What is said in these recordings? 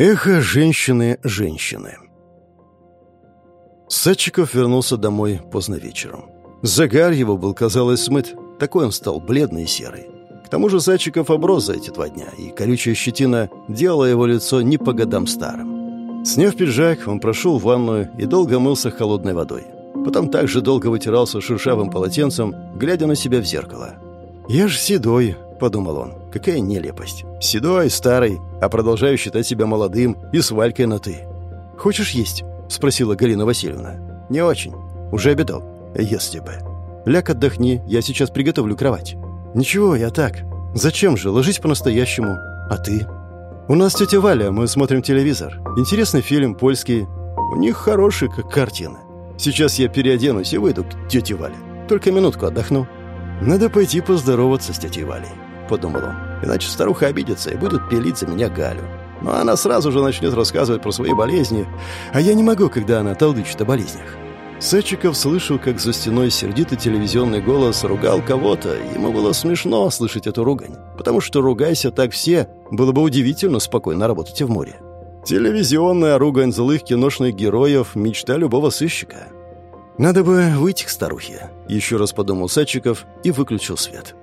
Эхо женщины, женщины. Садчиков вернулся домой поздно вечером. Загар его был, казалось, смыт. Такой он стал бледный и серый. К тому же Садчиков оброс за эти два дня, и колючая щетина делала его лицо не по годам старым. Сняв пиджак, он прошел в ванную и долго мылся холодной водой. Потом также долго вытирался шершавым полотенцем, глядя на себя в зеркало. «Я ж седой», — подумал он. «Какая нелепость. Седой, старый, а продолжаю считать себя молодым и с Валькой на «ты». «Хочешь есть?» — спросила Галина Васильевна. «Не очень. Уже обедал. Если бы». «Ляг, отдохни, я сейчас приготовлю кровать». «Ничего, я так. Зачем же? Ложись по-настоящему. А ты?» «У нас тетя Валя, мы смотрим телевизор. Интересный фильм, польский. У них хороший, как картина. Сейчас я переоденусь и выйду к тете Вале. Только минутку отдохну». «Надо пойти поздороваться с тетей Валей», — подумал он. «Иначе старуха обидится и будет пилить за меня Галю. Но она сразу же начнет рассказывать про свои болезни, а я не могу, когда она толдычит о болезнях». Садчиков слышал, как за стеной сердитый телевизионный голос ругал кого-то, ему было смешно слышать эту ругань, потому что, ругайся так все, было бы удивительно спокойно работать в море. Телевизионная ругань злых киношных героев – мечта любого сыщика. «Надо бы выйти к старухе», — еще раз подумал Садчиков и выключил свет.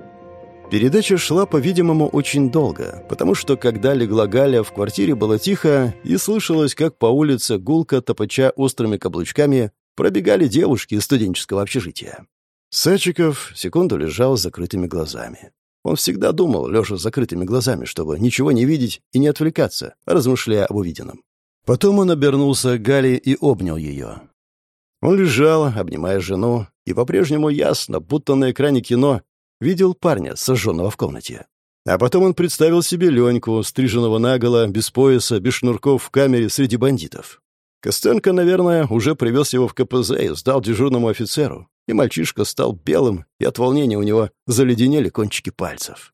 Передача шла, по-видимому, очень долго, потому что, когда легла Галя, в квартире было тихо, и слышалось, как по улице гулко, топача острыми каблучками, пробегали девушки из студенческого общежития. Садчиков секунду лежал с закрытыми глазами. Он всегда думал, лежа с закрытыми глазами, чтобы ничего не видеть и не отвлекаться, размышляя об увиденном. Потом он обернулся к Гале и обнял ее. Он лежал, обнимая жену, и по-прежнему ясно, будто на экране кино, видел парня, сожженного в комнате. А потом он представил себе Леньку, стриженного наголо, без пояса, без шнурков в камере среди бандитов. Костенко, наверное, уже привез его в КПЗ и сдал дежурному офицеру, и мальчишка стал белым, и от волнения у него заледенели кончики пальцев.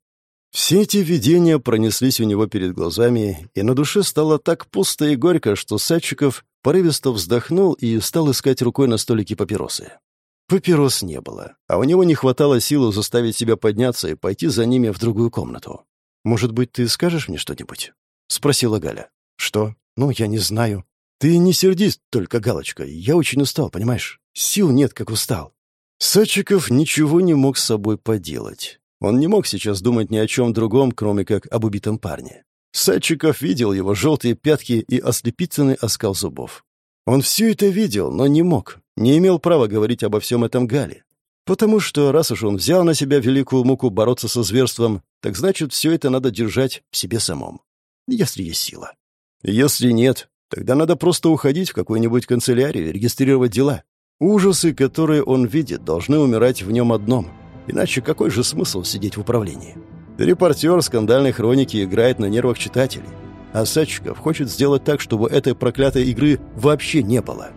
Все эти видения пронеслись у него перед глазами, и на душе стало так пусто и горько, что Садчиков порывисто вздохнул и стал искать рукой на столике папиросы. Папирос не было, а у него не хватало силы заставить себя подняться и пойти за ними в другую комнату. «Может быть, ты скажешь мне что-нибудь?» — спросила Галя. «Что? Ну, я не знаю. Ты не сердись только, Галочка. Я очень устал, понимаешь? Сил нет, как устал». Садчиков ничего не мог с собой поделать. Он не мог сейчас думать ни о чем другом, кроме как об убитом парне. Садчиков видел его желтые пятки и ослепительный оскал зубов. Он все это видел, но не мог, не имел права говорить обо всем этом Гале. Потому что, раз уж он взял на себя великую муку бороться со зверством, так значит, все это надо держать в себе самом. Если есть сила. Если нет, тогда надо просто уходить в какую-нибудь канцелярию и регистрировать дела. Ужасы, которые он видит, должны умирать в нем одном. Иначе какой же смысл сидеть в управлении? Репортер скандальной хроники играет на нервах читателей. А Садчиков хочет сделать так, чтобы этой проклятой игры вообще не было.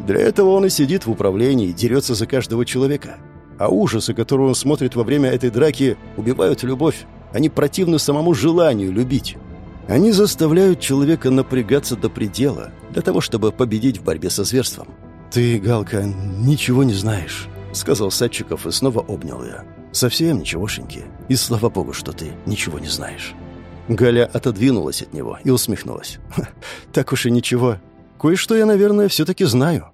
Для этого он и сидит в управлении дерется за каждого человека. А ужасы, которые он смотрит во время этой драки, убивают любовь. Они противны самому желанию любить. Они заставляют человека напрягаться до предела, для того, чтобы победить в борьбе со зверством. «Ты, Галка, ничего не знаешь», — сказал Садчиков и снова обнял ее. «Совсем ничегошеньки. И слава богу, что ты ничего не знаешь». Галя отодвинулась от него и усмехнулась. «Так уж и ничего. Кое-что я, наверное, все-таки знаю».